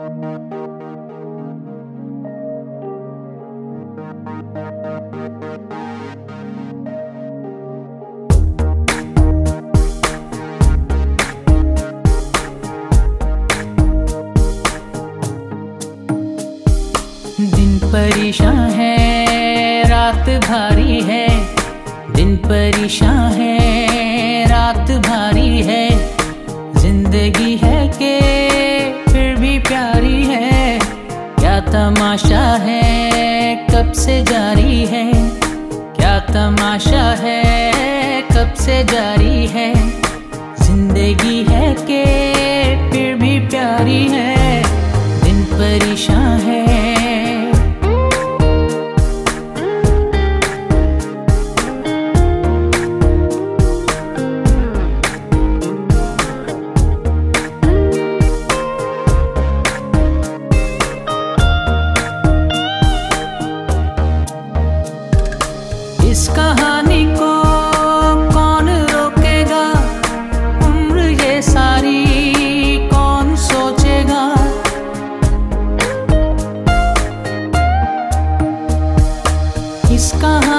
दिन परेशान है रात भारी है। दिन परेशान है तमाशा है? कब से जारी है? क्या तमाशा है? कब से जारी है? ज़िंदगी है के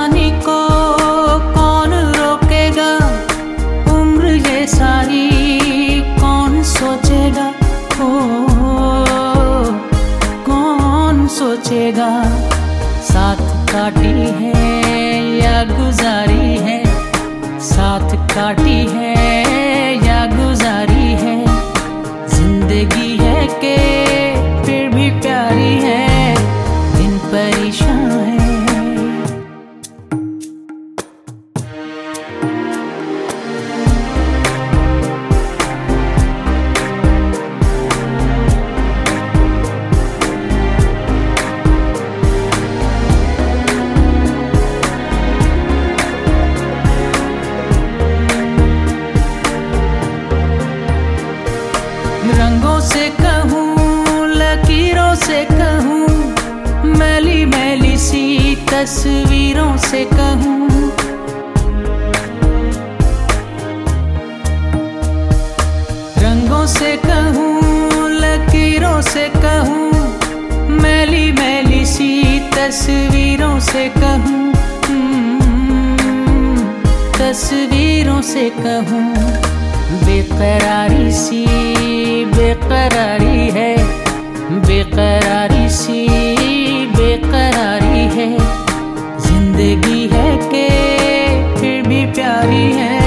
इस को कौन रोकेगा? उम्र ये सारी कौन सोचेगा? ओ, कौन सोचेगा? साथ काटी है या गुजारी है? साथ काटी है से कहूँ लकीरों से कहूँ मैली मैली सी तस्वीरों से कहूँ। रंगों से कहूँ लकीरों से कहूँ मैली मैली सी तस्वीरों से कहूँ। हम्म, तस्वीरों से कहूँ बेकरारी सी ज़िंदगी है के फिर भी प्यारी है।